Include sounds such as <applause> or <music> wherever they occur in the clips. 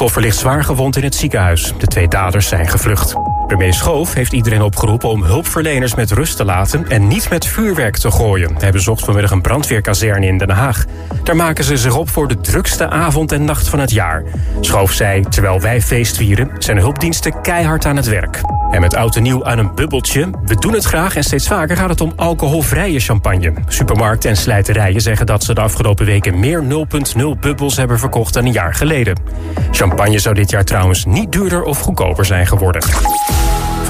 slachtoffer ligt zwaar gewond in het ziekenhuis. De twee daders zijn gevlucht. Premier Schoof heeft iedereen opgeroepen om hulpverleners met rust te laten... en niet met vuurwerk te gooien. Hij bezocht vanmiddag een brandweerkazerne in Den Haag. Daar maken ze zich op voor de drukste avond en nacht van het jaar. Schoof zei, terwijl wij feest vieren... zijn hulpdiensten keihard aan het werk. En met oud en nieuw aan een bubbeltje. We doen het graag en steeds vaker gaat het om alcoholvrije champagne. Supermarkten en slijterijen zeggen dat ze de afgelopen weken... meer 0,0 bubbels hebben verkocht dan een jaar geleden. Champagne zou dit jaar trouwens niet duurder of goedkoper zijn geworden.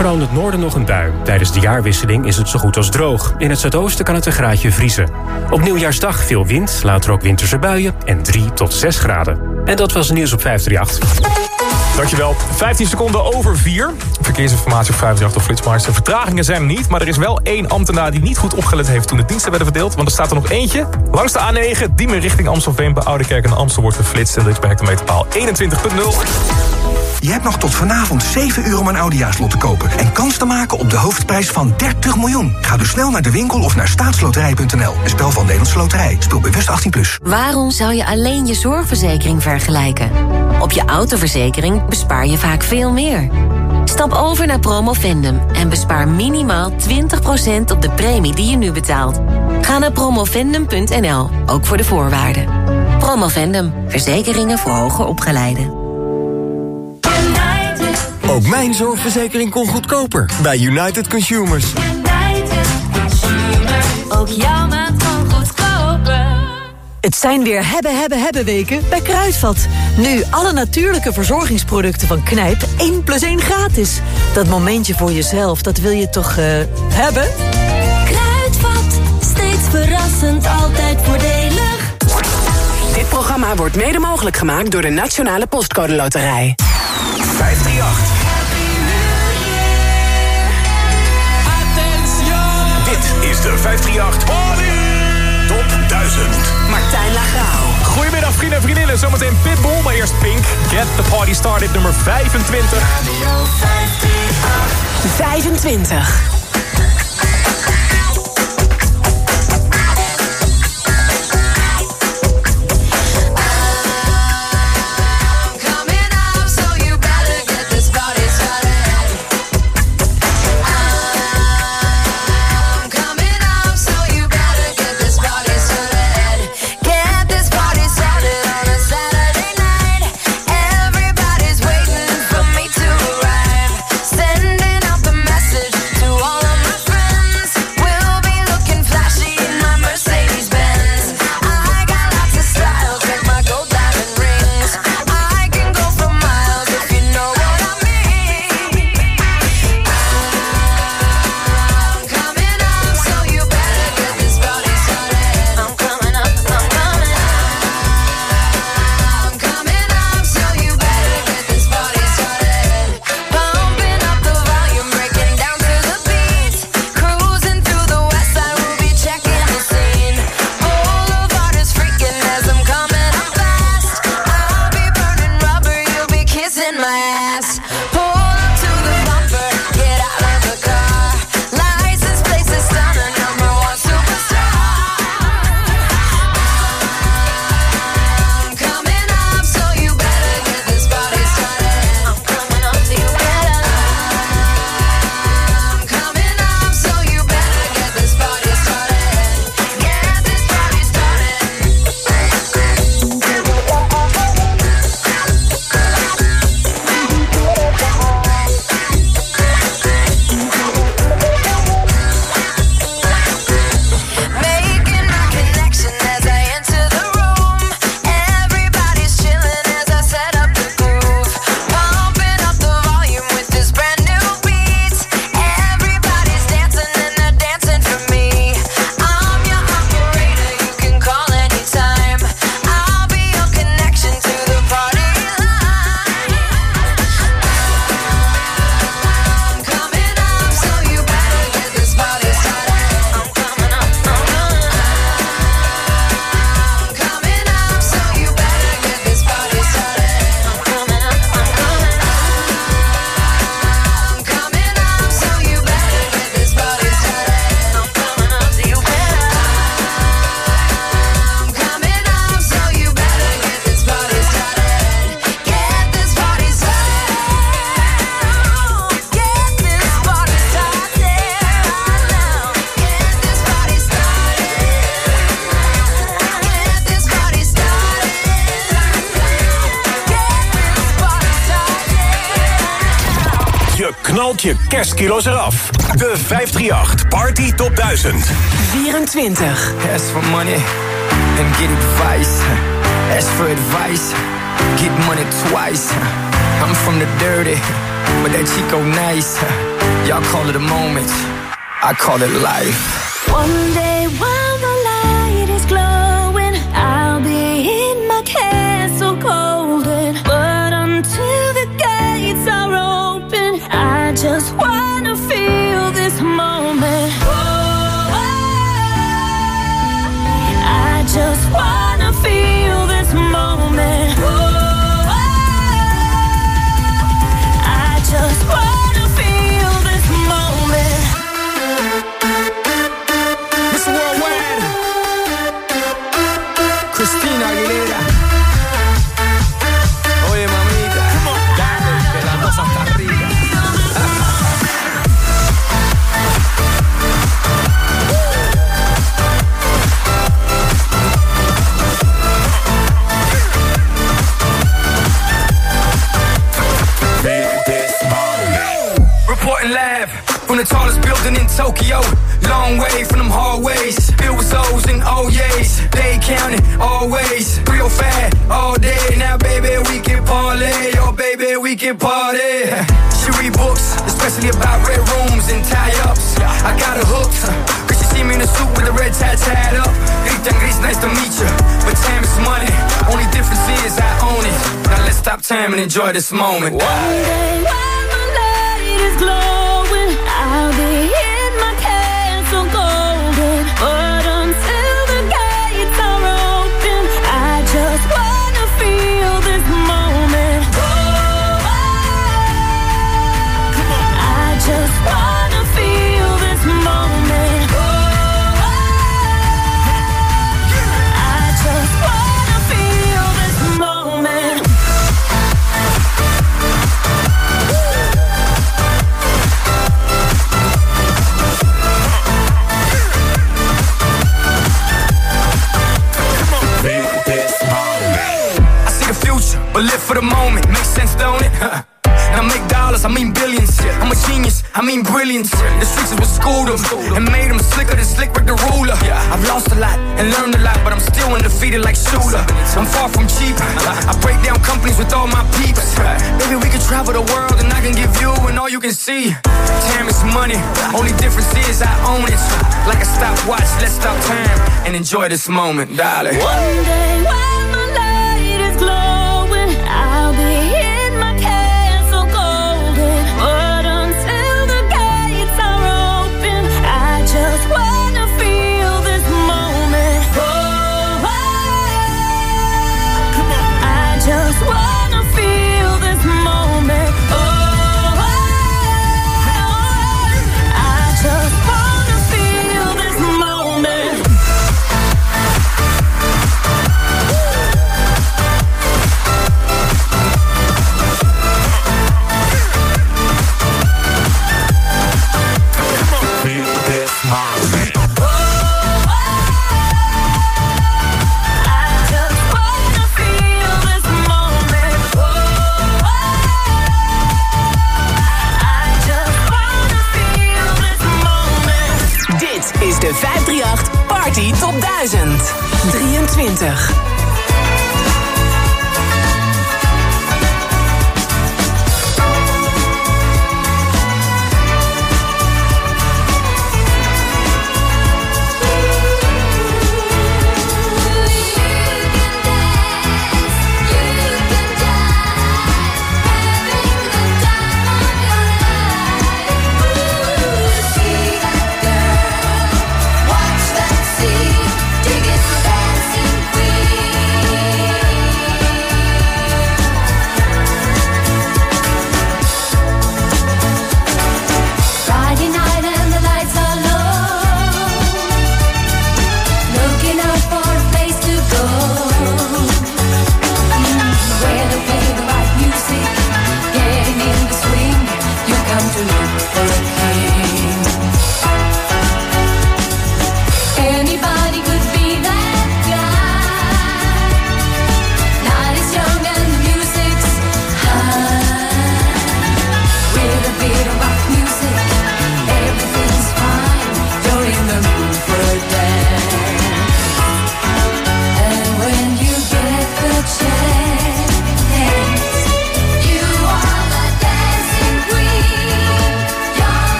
Vooral in het noorden nog een bui. Tijdens de jaarwisseling is het zo goed als droog. In het zuidoosten kan het een graadje vriezen. Op nieuwjaarsdag veel wind, later ook winterse buien en 3 tot 6 graden. En dat was nieuws op 538. Dankjewel. 15 seconden over 4. Verkeersinformatie op 538 of Flitsmars. De vertragingen zijn er niet, maar er is wel één ambtenaar... die niet goed opgelet heeft toen de diensten werden verdeeld. Want er staat er nog eentje. Langs de A9, Diemen richting Amstelveen... bij Oudekerk en Amstel wordt geflitst... en dit is bij hectometerpaal 21.0. Je hebt nog tot vanavond 7 uur om een Audiaslot te kopen... en kans te maken op de hoofdprijs van 30 miljoen. Ga dus snel naar de winkel of naar staatsloterij.nl. Een spel van Nederlandse Loterij. Speel bewust 18+. Plus. Waarom zou je alleen je zorgverzekering vergelijken? Op je autoverzekering bespaar je vaak veel meer. Stap over naar Promovendum en bespaar minimaal 20% op de premie die je nu betaalt. Ga naar promovendum.nl, ook voor de voorwaarden. Promovendum, verzekeringen voor hoger opgeleiden. Ook mijn zorgverzekering kon goedkoper bij United Consumers. United Consumers. Ook jouw maand. Het zijn weer hebben, hebben, hebben weken bij Kruidvat. Nu alle natuurlijke verzorgingsproducten van Knijp 1 plus 1 gratis. Dat momentje voor jezelf, dat wil je toch uh, hebben? Kruidvat, steeds verrassend, altijd voordelig. Dit programma wordt mede mogelijk gemaakt door de Nationale Postcode Loterij. 538. Dit is de 538 Top 1000. Martijn Lagau. Goedemiddag vrienden en vriendinnen. Zometeen Pitbull, maar eerst Pink. Get the party started, nummer 25. Radio 25. 25. Knalt je kerstkilo's eraf. De 538 Party Top 1000. 24. Ask for money and get advice. Ask for advice, get money twice. I'm from the dirty, but that Chico nice. Y'all call it a moment, I call it life. One time and enjoy this moment. One brilliance. The streets is what schooled them and made them slicker than slick with the ruler. I've lost a lot and learned a lot, but I'm still undefeated like shooter. I'm far from cheap. I break down companies with all my peeps. Maybe we can travel the world and I can give you and all you can see. Time is money, only difference is I own it. Like a stopwatch, let's stop time and enjoy this moment, darling. One day Zeg.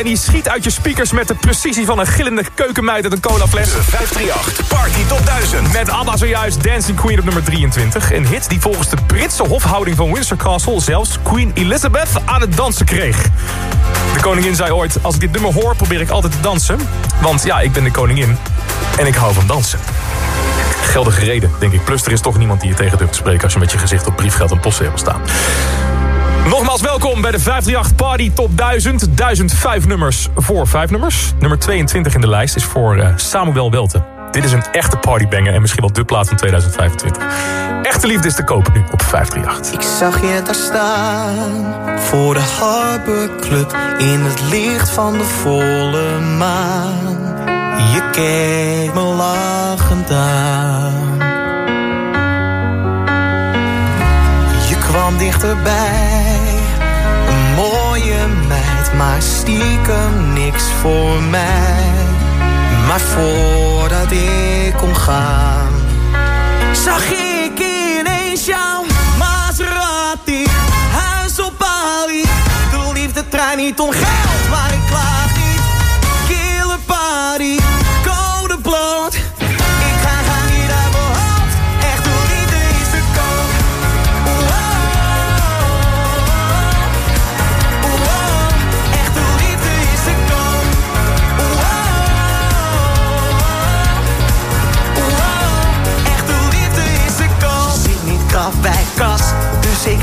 En die schiet uit je speakers... met de precisie van een gillende keukenmeid uit een colafles. De 538 Party Top 1000. Met ABBA zojuist Dancing Queen op nummer 23. Een hit die volgens de Britse hofhouding van Windsor Castle... zelfs Queen Elizabeth aan het dansen kreeg. De koningin zei ooit, als ik dit nummer hoor probeer ik altijd te dansen. Want ja, ik ben de koningin en ik hou van dansen. Geldige reden, denk ik. Plus er is toch niemand die je tegen durft te spreken... als je met je gezicht op briefgeld en postzegel staat. Nogmaals welkom bij de 538 Party Top 1000. 1005 nummers voor 5 nummers. Nummer 22 in de lijst is voor uh, Samuel Welte. Dit is een echte partybanger en misschien wel de plaat van 2025. Echte liefde is te kopen nu op 538. Ik zag je daar staan voor de Harbor Club in het licht van de volle maan. Je keek me lachend aan. Je kwam dichterbij, maar stiekem niks voor mij. Maar voordat ik kon gaan, zag ik ineens jouw Maserati. Huis op Bali, de liefde trein niet om geld, maar ik klaag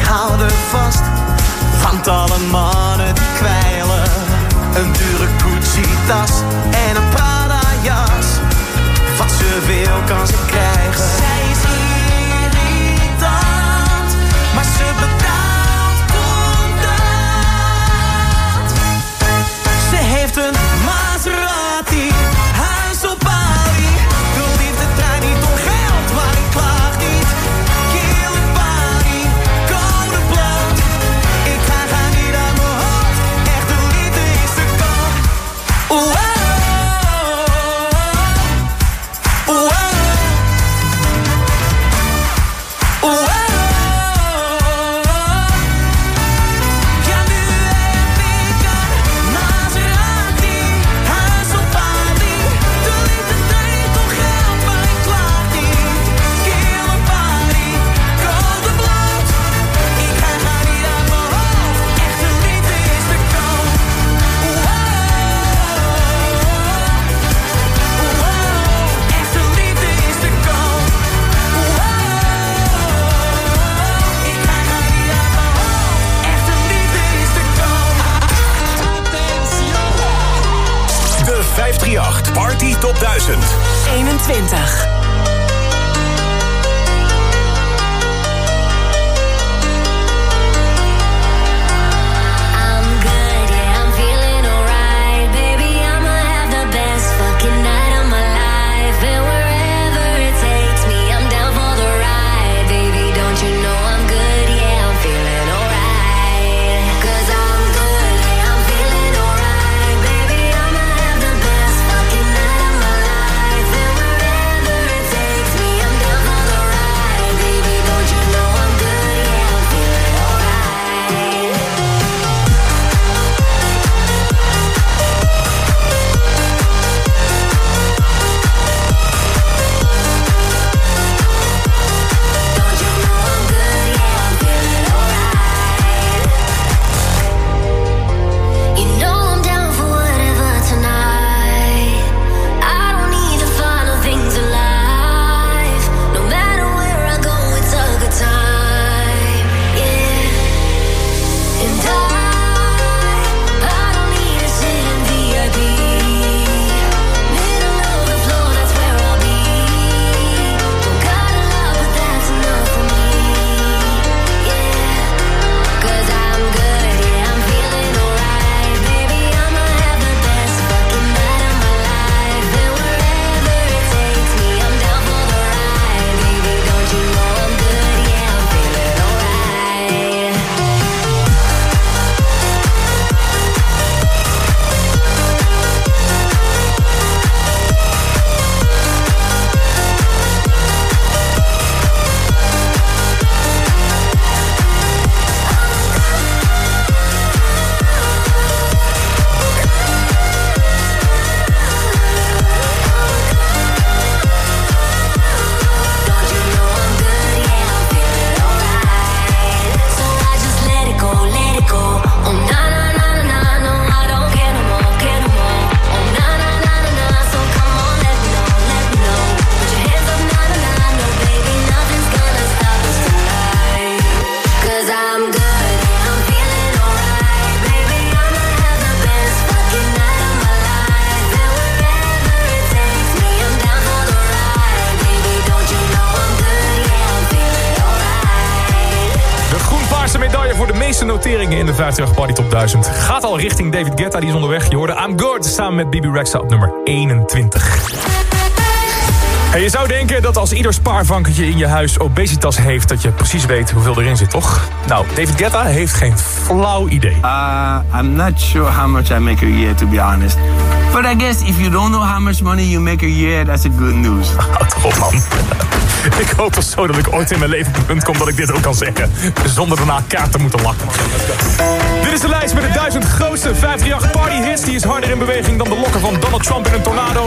hou er vast. Vangt alle mannen die kwijlen. Een dure Gucci-tas en een Prada-jas. Wat ze wil kan ze krijgen. Zij is irritant, maar ze betaalt contant. Ze heeft een 50 Party Top 1000. Gaat al richting David Guetta, die is onderweg. Je hoorde I'm Good samen met Bibi Rexa op nummer 21. En je zou denken dat als ieder spaarvanketje in je huis obesitas heeft... dat je precies weet hoeveel erin zit, toch? Nou, David Guetta heeft geen flauw idee. Uh, I'm not sure how much I make a year, to be honest. But I guess if you don't know how much money you make a year, that's a good news. <laughs> Houd op, man. <laughs> Ik hoop toch zo dat ik ooit in mijn leven op het punt kom dat ik dit ook kan zeggen. Zonder daarna kaart te moeten lachen. Dit is de lijst met de duizend grootste 538 party hits. Die is harder in beweging dan de lokken van Donald Trump in een tornado.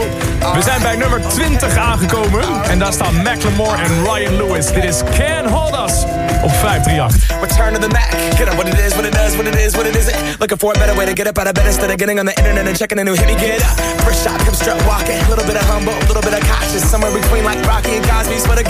We zijn bij nummer 20 aangekomen. En daar staan Macklemore en Ryan Lewis. Dit is Can't Hold Us op 538. Return to the Mac. Get up what it is, what it does, what it is, what it isn't. Looking for a better way to get up out of bed instead of getting on the internet and checking a new hit me get up. First shot, come strut walking. A little bit of humble, a little bit of cautious. Somewhere between like Rocky and Cosby's for the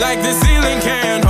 like the ceiling can't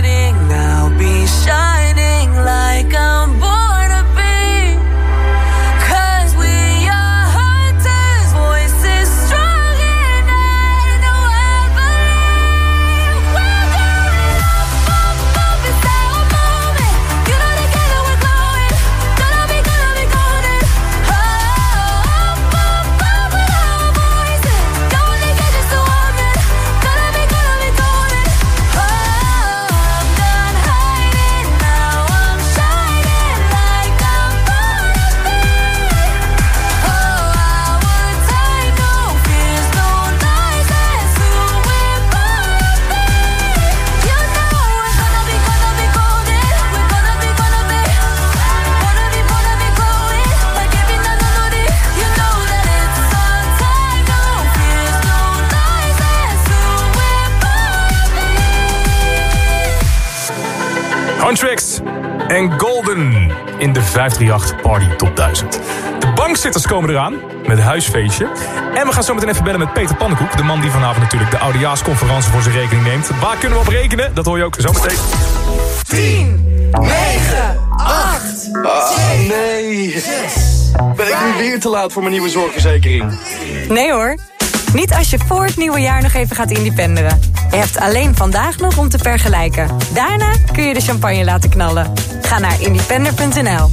Huntrix en Golden in de 538 Party Top 1000. De bankzitters komen eraan met huisfeestje. En we gaan zo meteen even bellen met Peter Pannenkoek. De man die vanavond natuurlijk de oudejaarsconferentie voor zijn rekening neemt. Waar kunnen we op rekenen? Dat hoor je ook zo meteen. 10, 9, 8, Ah, nee. Ben ik nu weer te laat voor mijn nieuwe zorgverzekering? Nee hoor. Niet als je voor het nieuwe jaar nog even gaat independeren. Je hebt alleen vandaag nog om te vergelijken. Daarna kun je de champagne laten knallen. Ga naar independer.nl.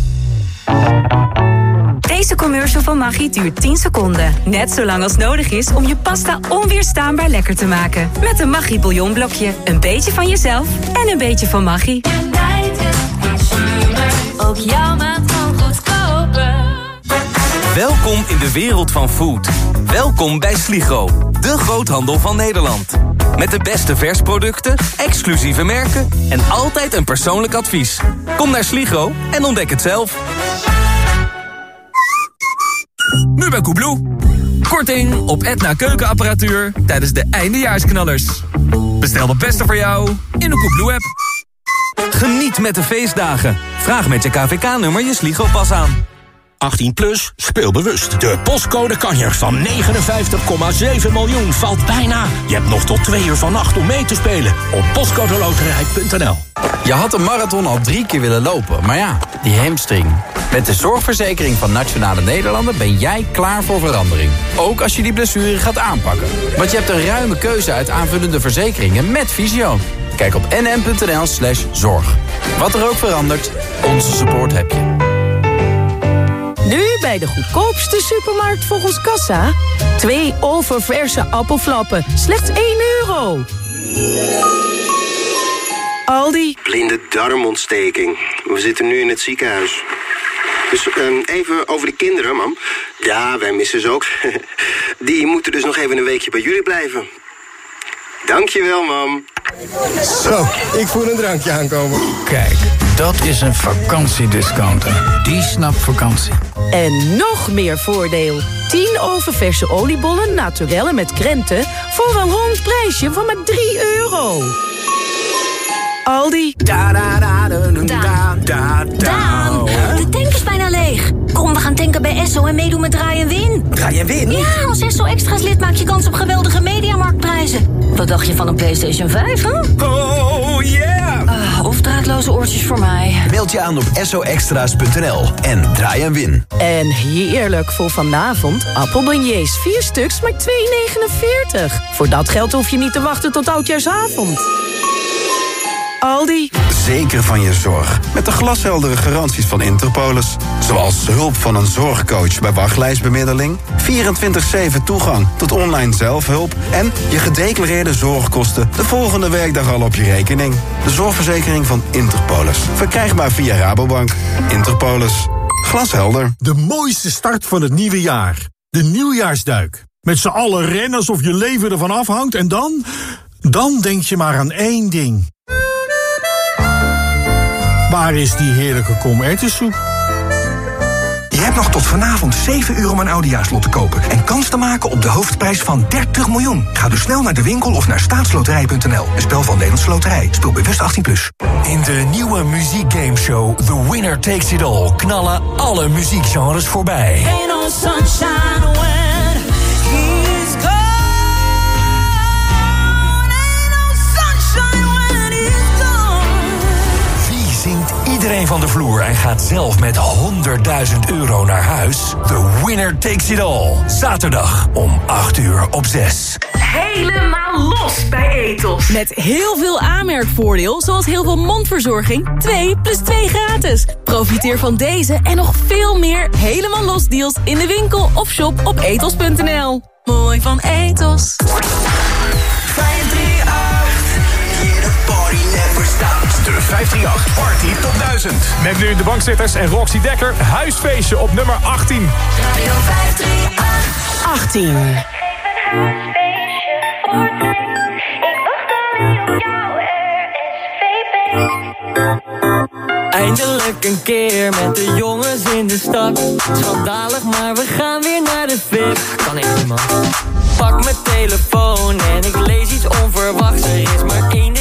Deze commercial van Maggi duurt 10 seconden. Net zo lang als nodig is om je pasta onweerstaanbaar lekker te maken. Met een Maggi bouillonblokje. Een beetje van jezelf en een beetje van Maggi. Ook jouw maand kan goedkoper. Welkom in de wereld van food. Welkom bij Sligo, de groothandel van Nederland. Met de beste versproducten, exclusieve merken en altijd een persoonlijk advies. Kom naar Sligo en ontdek het zelf. Nu bij Koebloe. Korting op Etna keukenapparatuur tijdens de eindejaarsknallers. Bestel de beste voor jou in de Koebloe-app. Geniet met de feestdagen. Vraag met je KVK-nummer je Sligo-pas aan. 18 plus, speel bewust. De postcode kanjer van 59,7 miljoen valt bijna. Je hebt nog tot twee uur vannacht om mee te spelen op postcodeloterij.nl. Je had een marathon al drie keer willen lopen, maar ja, die hamstring. Met de zorgverzekering van Nationale Nederlanden ben jij klaar voor verandering. Ook als je die blessure gaat aanpakken. Want je hebt een ruime keuze uit aanvullende verzekeringen met visio. Kijk op nm.nl slash zorg. Wat er ook verandert, onze support heb je. Nu bij de goedkoopste supermarkt volgens Kassa. Twee oververse appelflappen, slechts 1 euro. Aldi. Blinde darmontsteking. We zitten nu in het ziekenhuis. Dus ehm, even over de kinderen, mam. Ja, wij missen ze ook. <laughs> Die moeten dus nog even een weekje bij jullie blijven. Dankjewel, mam. Zo, ik voel een drankje aankomen. Kijk, dat is een vakantiediscounter. Die snapt vakantie. En nog meer voordeel. 10 oververse oliebollen naturellen met krenten... voor een rond prijsje van maar 3 euro. Aldi. Da, da, da, da, da, da, Daan, de tank is bijna leeg. Kom, we gaan tanken bij Esso en meedoen met Draai en Win. Draai en Win? Ja, als Esso Extra's lid maak je kans op geweldige mediamarktprijzen. Wat dacht je van een PlayStation 5, hè? Oh, yeah! Of draadloze oortjes voor mij. Meld je aan op soextra's.nl en draai en win. En heerlijk voor vanavond. Appelbeignets, 4 stuks, maar 2,49. Voor dat geld hoef je niet te wachten tot oudjaarsavond. Aldi. Zeker van je zorg. Met de glasheldere garanties van Interpolis. Zoals hulp van een zorgcoach bij wachtlijstbemiddeling... 24-7 toegang tot online zelfhulp... en je gedeclareerde zorgkosten de volgende werkdag al op je rekening. De zorgverzekering van Interpolis. Verkrijgbaar via Rabobank. Interpolis. Glashelder. De mooiste start van het nieuwe jaar. De nieuwjaarsduik. Met z'n allen rennen alsof je leven ervan afhangt en dan... Dan denk je maar aan één ding. Waar is die heerlijke komertensoep? Je hebt nog tot vanavond 7 uur om een oudejaarslot te kopen... en kans te maken op de hoofdprijs van 30 miljoen. Ga dus snel naar de winkel of naar staatsloterij.nl. Een spel van Nederlandse Loterij. Speel bewust 18+. Plus. In de nieuwe muziekgameshow The Winner Takes It All... knallen alle muziekgenres voorbij. Ain't no sunshine when iedereen van de vloer en gaat zelf met 100.000 euro naar huis? The Winner Takes It All. Zaterdag om 8 uur op 6. Helemaal los bij Etos. Met heel veel aanmerkvoordeel, zoals heel veel mondverzorging. 2 plus 2 gratis. Profiteer van deze en nog veel meer helemaal los deals in de winkel of shop op etos.nl. Mooi van Etos. 538. De 538 Party Top 1000. Met nu de bankzitters en Roxy Dekker. Huisfeestje op nummer 18. Radio 538. 18. Eindelijk een keer met de jongens in de stad. Schandalig, maar we gaan weer naar de VIP. Kan niet, man. Pak mijn telefoon en ik lees iets onverwachts. Er is maar één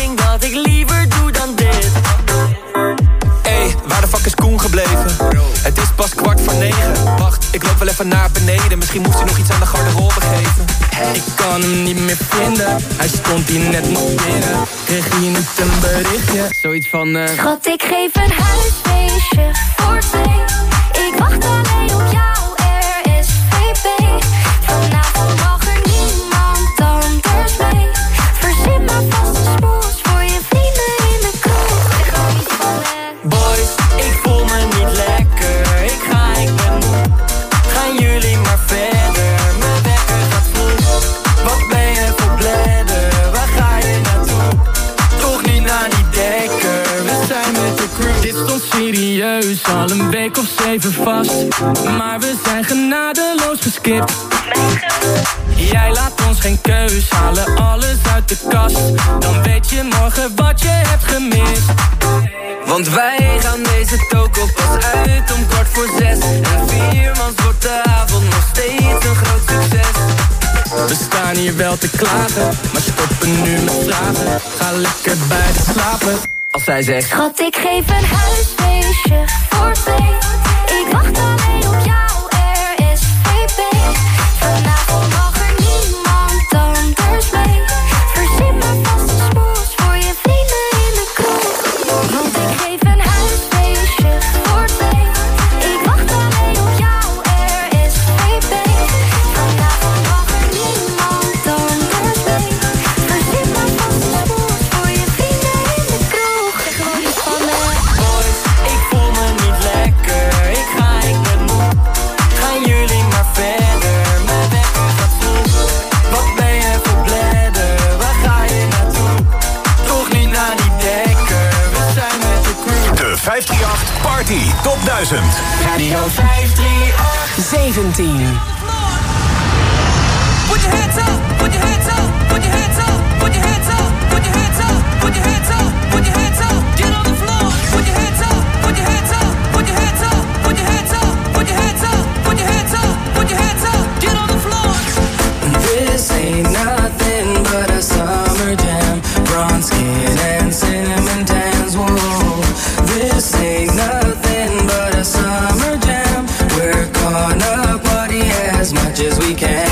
Het is pas kwart voor negen. Wacht, ik loop wel even naar beneden. Misschien moest hij nog iets aan de garderobe geven. Ik kan hem niet meer vinden. Hij stond hier net nog binnen. Kreeg hij niet een berichtje? Zoiets van... eh Schat, ik geef een huisfeestje voor twee. Ik wacht alleen op jou, er is VP. Vanavond vast. Maar we zijn genadeloos geskipt. Jij laat ons geen keus, halen alles uit de kast. Dan weet je morgen wat je hebt gemist. Want wij gaan deze toko pas uit om kwart voor zes. En viermans wordt de avond nog steeds een groot succes. We staan hier wel te klagen, maar stoppen nu met vragen. Ga lekker bij slapen. Als zij zegt... Schat, ik geef een huisfeestje voor twee. Wacht alleen op jou, 2000. Radio 538. 17. Put your hands up, put your hands up, put your hands up, put your hands up, put your hands up, put your hands up, put your hands up, get on the floor, put your hands up, put your hands up, put your hands up, put your hands up, put your hands up, put your hands up, put your hands up, get on the floor. This ain't nothing but a summer jam, bronze skin much as we can.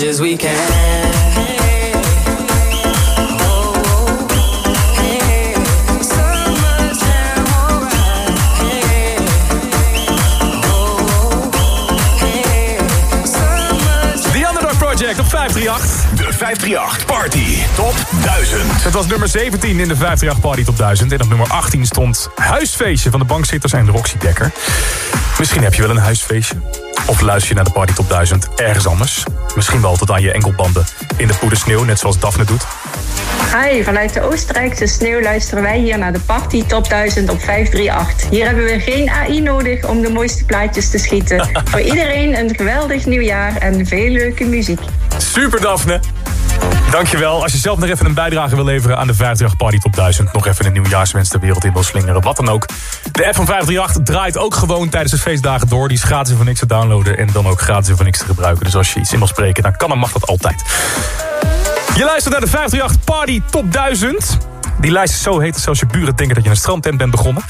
Much as we can. The Underdog Project op 538. De 538 Party Top 1000. Het was nummer 17 in de 538 Party Top 1000. En op nummer 18 stond Huisfeestje van de Bankzitters en Roxy Dekker. Misschien heb je wel een huisfeestje. Of luister je naar de Party Top 1000 ergens anders. Misschien wel tot aan je enkelbanden in de poeder sneeuw, net zoals Daphne doet. Hi, vanuit de Oostenrijkse sneeuw luisteren wij hier naar de Party Top 1000 op 538. Hier hebben we geen AI nodig om de mooiste plaatjes te schieten. <laughs> Voor iedereen een geweldig nieuwjaar en veel leuke muziek. Super Daphne. Dankjewel. Als je zelf nog even een bijdrage wil leveren aan de 538 Party Top 1000... nog even een nieuwjaarswens de wereld in wil slingeren, wat dan ook. De app van 538 draait ook gewoon tijdens de feestdagen door. Die is gratis voor niks te downloaden en dan ook gratis voor niks te gebruiken. Dus als je iets in wil spreken, dan kan en mag dat altijd. Je luistert naar de 538 Party Top 1000. Die lijst is zo heet zelfs je buren denken dat je een strandtent bent begonnen.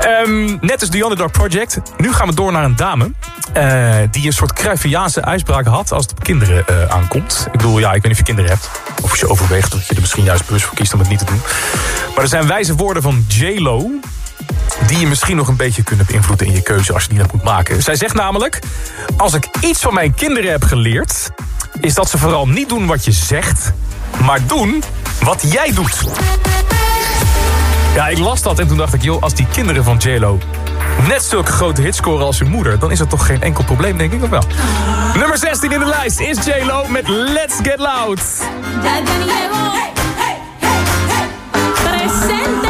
Ehm, net als The Underdog Project. Nu gaan we door naar een dame... eh, die een soort Cruyffiaanse uitspraak had als het op kinderen eh, aankomt. Ik bedoel, ja, ik weet niet of je kinderen hebt. Of als je overweegt dat je er misschien juist bewust voor kiest om het niet te doen. Maar er zijn wijze woorden van J-Lo... die je misschien nog een beetje kunnen beïnvloeden in je keuze als je die net moet maken. Zij zegt namelijk... Als ik iets van mijn kinderen heb geleerd... is dat ze vooral niet doen wat je zegt... maar doen wat jij doet. Ja, ik las dat en toen dacht ik... joh, als die kinderen van JLo net zulke grote hits scoren als hun moeder... dan is dat toch geen enkel probleem, denk ik of wel. Nummer 16 in de lijst is JLo met Let's Get Loud. Ya llegó. Presente.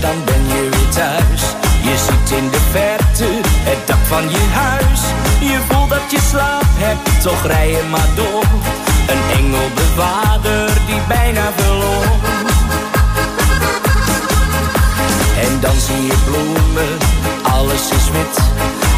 Dan ben je weer thuis. Je ziet in de verte het dak van je huis. Je voelt dat je slaap hebt, toch rij je maar door. Een engelbewaarder die bijna verloor. En dan zie je bloemen, alles is wit.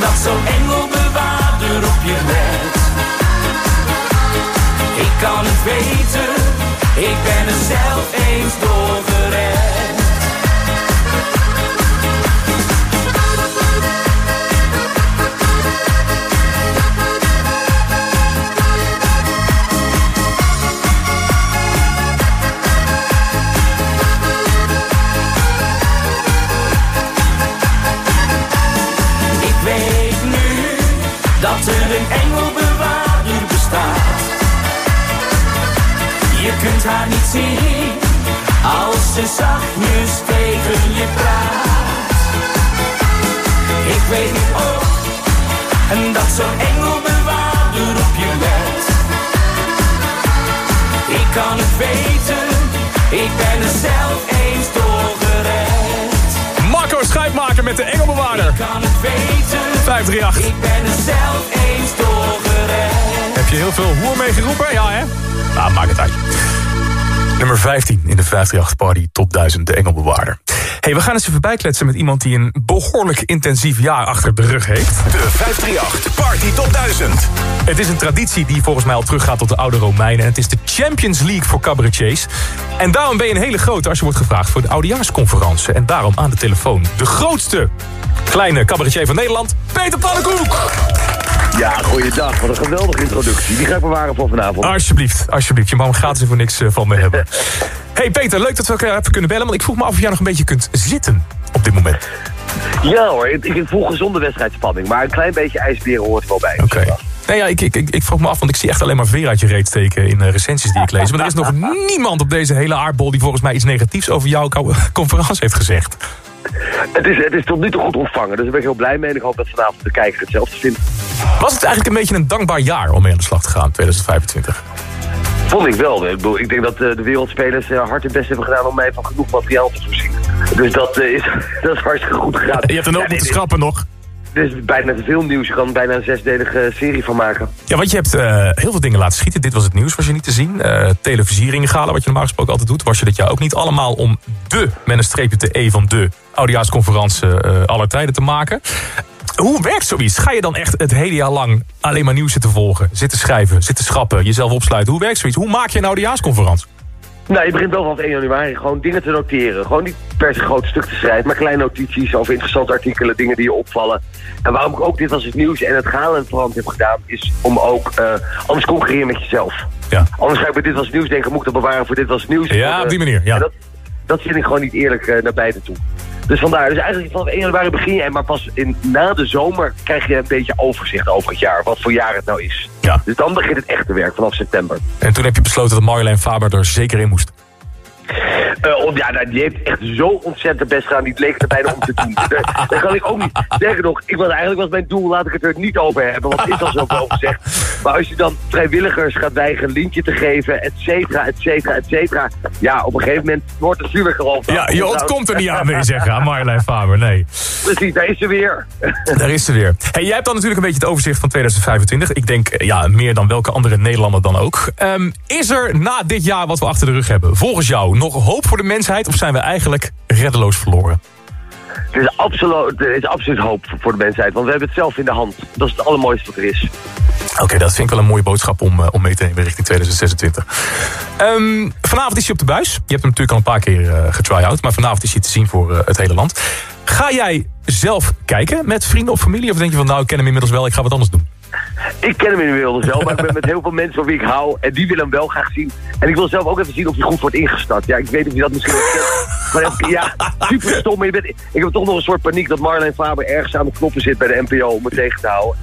dat zo'n engelbewaarder op je let. Ik kan het weten, ik ben er zelf eens door. Kunt haar niet zien als ze zachtjes tegen je praat. Ik weet nu ook en dat zo'n engelbewaarder op je let. Ik kan het weten, ik ben er zelf eens door gered. Marco Schuitmaker met de Engelbewaarder. Ik kan het weten, 538. ik ben er zelf eens door gered. Heb je heel veel hoer mee geroepen? Ja, hè? Nou, maak het uit. Nummer 15 in de 538 Party Top 1000, de Engelbewaarder. hey, we gaan eens even bijkletsen met iemand die een behoorlijk intensief jaar achter de rug heeft. De 538 Party Top 1000. Het is een traditie die volgens mij al teruggaat tot de oude Romeinen. En het is de Champions League voor cabaretiers. En daarom ben je een hele grote als je wordt gevraagd voor de oudejaarsconferentie. En daarom aan de telefoon de grootste kleine cabaretier van Nederland, Peter Pannenkoek. Ja, goeiedag. Wat een geweldige introductie. Die ga ik bewaren voor vanavond. Alsjeblieft, alsjeblieft. Je mag hem gratis er voor niks eh, van me hebben. <laughs> hey Peter, leuk dat we elkaar even kunnen bellen. Want ik vroeg me af of jij nog een beetje kunt zitten op dit moment. Ja hoor, ik, ik voel gezonde wedstrijdspanning. Maar een klein beetje ijsberen hoort wel bij. Oké. Nee, ja, ik, ik, ik, ik vroeg me af, want ik zie echt alleen maar veer uit je reet steken in uh, recensies die ik lees. Maar er is nog <laughs> niemand op deze hele aardbol die volgens mij iets negatiefs over jouw co- <laughs> conferentie heeft gezegd. Het is, het is tot nu toe goed ontvangen, dus daar ben ik heel blij mee. En ik hoop dat vanavond de kijker hetzelfde vindt. Was het eigenlijk een beetje een dankbaar jaar om mee aan de slag te gaan, 2025? Vond ik wel. Ik, bedoel, ik denk dat eh, de wereldspelers eh, hard hun best hebben gedaan om mij van genoeg materiaal te voorzien. Dus dat, eh, is, <laughs> dat is hartstikke goed gegaan. Je hebt een hoop Ja, moeten schrappen nog. Dit is bijna te veel nieuws. Je kan er bijna een zesdelige serie van maken. Ja, want je hebt heel veel dingen laten schieten. Dit was het nieuws, was je niet te zien. Eh televisieringen gala, wat je normaal gesproken altijd doet. Was je dit jaar ook niet allemaal om de, met een streepje te E van de, oudejaarsconferentie eh aller tijden te maken. Hoe werkt zoiets? Ga je dan echt het hele jaar lang alleen maar nieuws zitten volgen? Zitten schrijven, zitten schrappen, jezelf opsluiten? Hoe werkt zoiets? Hoe maak je een oudejaarsconferentie? Nou, je begint wel vanaf 1 januari gewoon dingen te noteren. Gewoon niet per se groot stuk te schrijven, maar kleine notities over interessante artikelen, dingen die je opvallen. En waarom ik ook dit als het nieuws en het Galenbrand heb gedaan, is om ook, eh, anders concurreren met jezelf. Ja. Anders ga ik bij dit was het nieuws denken, moet ik dat bewaren voor dit was het nieuws. Ja, Voor, op die eh, manier, ja. en Dat, dat vind ik gewoon niet eerlijk eh, naar beide toe. Dus vandaar, dus eigenlijk vanaf 1 januari begin je, en maar pas in, na de zomer krijg je een beetje overzicht over het jaar, wat voor jaar het nou is. Ja. Dus dan begint het echte werk vanaf september. En toen heb je besloten dat Marjolein Faber er zeker in moest. Eh, om, ja, nou, die heeft echt zo ontzettend best gedaan. Die leek er bijna om te doen. <laughs> Daar, daar kan ik ook niet. Sterker nog, ik was, eigenlijk was mijn doel, laat ik het er niet over hebben. Want het is al zo over gezegd. Maar als je dan vrijwilligers gaat weigeren lintje te geven, et cetera, et cetera, et cetera. Ja, op een gegeven moment wordt er vuurwerk gerold. Ja, je ontkomt er niet aan, wil je zeggen, aan Marjolein Faber. Nee. Precies, daar is ze weer. Daar is ze weer. Hey, jij hebt dan natuurlijk een beetje het overzicht van 2025. Ik denk, eh, ja, meer dan welke andere Nederlander dan ook. Ehm, is er na dit jaar wat we achter de rug hebben, volgens jou, nog hoop voor de mensheid? Of zijn we eigenlijk reddeloos verloren? Er is, absoluut, er is absoluut hoop voor de mensheid, want we hebben het zelf in de hand. Dat is het allermooiste wat er is. Oké, dat vind ik wel een mooie boodschap om, eh, om mee te nemen richting 2026. Ehm, vanavond is hij op de buis. Je hebt hem natuurlijk al een paar keer uh, getry-out. Maar vanavond is hij te zien voor eh, het hele land. Ga jij zelf kijken met vrienden of familie? Of denk je van nou, ik ken hem inmiddels wel, ik ga wat anders doen? Ik ken hem inmiddels wel, maar ik ben met heel veel mensen van wie ik hou. En die willen hem wel graag zien. En ik wil zelf ook even zien of hij goed wordt ingestart. Ja, ik weet of je dat misschien wel kent. Maar even- ja, super stom. Maar je bent, ik heb toch nog een soort paniek dat Marlijn Faber ergens aan de knoppen zit bij de NPO om het tegen te houden.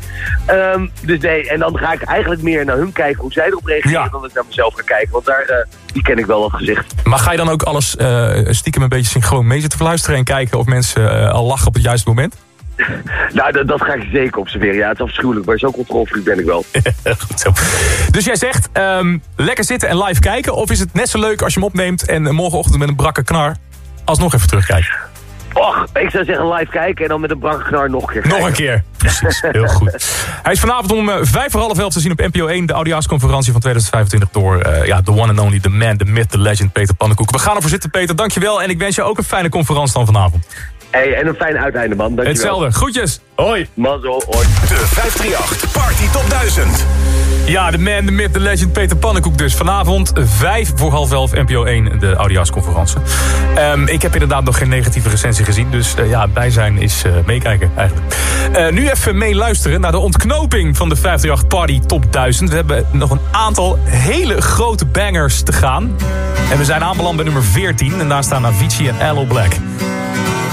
Ehm, dus nee, en dan ga ik eigenlijk meer naar hun kijken hoe zij erop reageren dan dat ik naar mezelf ga kijken. Want daar, eh, die ken ik wel dat gezicht. Maar ga je dan ook alles eh, stiekem een beetje synchroon mee zitten verluisteren... en kijken of mensen eh, al lachen op het juiste moment? <laughs> Nou, dat, dat ga ik zeker observeren. Ja, het is afschuwelijk, maar zo'n controlefreak ben ik wel. <laughs> Goed zo. Dus jij zegt, ehm, lekker zitten en live kijken... of is het net zo leuk als je hem opneemt... en morgenochtend met een brakke knar alsnog even terugkijken? Och, ik zou zeggen live kijken en dan met een brakke knar nog een keer Nog een keer. Precies, <laughs> heel goed. Hij is vanavond om eh, vijf voor half elf te zien op NPO 1... de oudejaarsconferentie van 2025 door eh, ja, the one and only, the man, the myth, the legend, Peter Pannenkoek. We gaan ervoor zitten, Peter. Dankjewel. En ik wens je ook een fijne conferentie dan vanavond. Hey, en een fijn uiteinde, man. Dankjewel. Hetzelfde. Groetjes. Hoi. Mazzel, hoi. De 538 Party Top 1000. Ja, de man, de myth, de legend, Peter Pannenkoek dus. Vanavond vijf voor half elf, NPO 1, de oudejaarsconferentie. Ehm, ik heb inderdaad nog geen negatieve recensie gezien. Dus eh, ja, bij zijn is eh, meekijken eigenlijk. Eh, nu even meeluisteren naar de ontknoping van de 538 Party Top 1000. We hebben nog een aantal hele grote bangers te gaan. En we zijn aanbeland bij nummer 14. En daar staan Avicii en Aloe Black.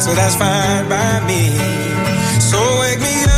So that's fine by me. So wake me up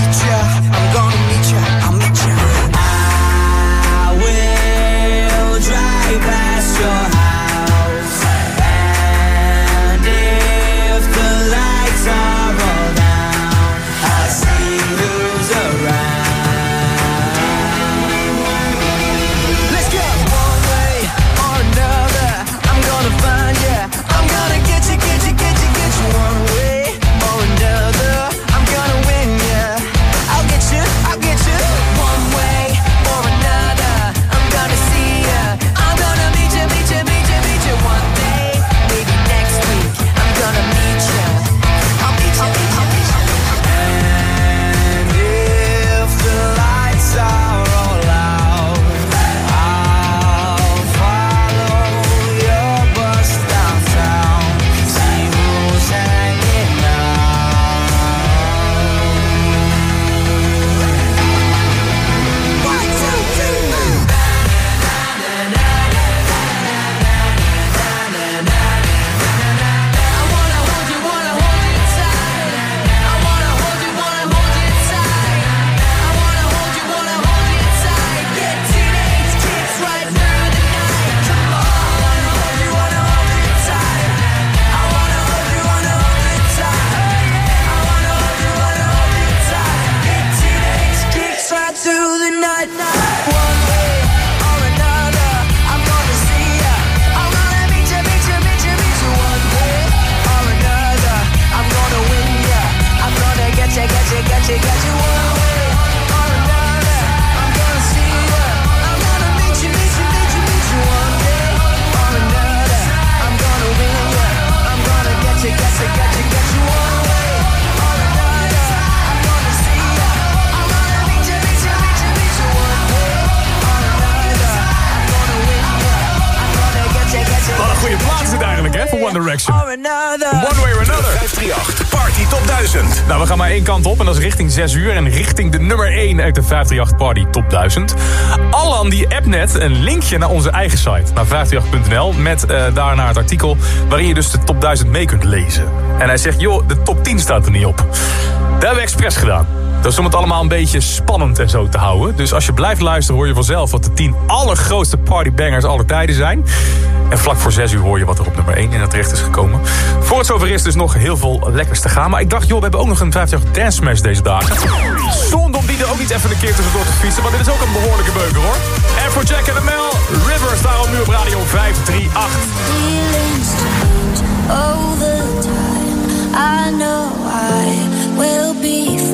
kant op en dat is richting 6 uur... en richting de nummer 1 uit de 538 Party Top 1000. Allan die app net een linkje naar onze eigen site, naar 538.nl... met eh, daarna het artikel waarin je dus de top 1000 mee kunt lezen. En hij zegt, joh, de top 10 staat er niet op. Dat hebben we expres gedaan. Dat is om het allemaal een beetje spannend en zo te houden. Dus als je blijft luisteren hoor je vanzelf wat de 10 allergrootste partybangers aller tijden zijn. En vlak voor 6 uur hoor je wat er op nummer 1 in het terecht is gekomen. Voor het zover is dus nog heel veel lekkers te gaan. Maar ik dacht, joh, we hebben ook nog een 50 Dance Smash deze dagen. Zonde om die er ook niet even een keer tussendoor te fietsen. Want dit is ook een behoorlijke beuker hoor. En voor Jack en Mel, Rivers daarom nu op radio 538. Feeling strange all the time. I know I will be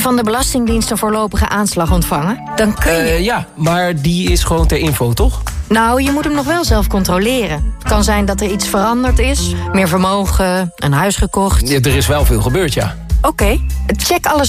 je van de Belastingdienst een voorlopige aanslag ontvangen? Dan kun je... Eh, ja, maar die is gewoon ter info, toch? Nou, je moet hem nog wel zelf controleren. Het kan zijn dat er iets veranderd is. Meer vermogen, een huis gekocht. Ja, er is wel veel gebeurd, ja. Oké, check alles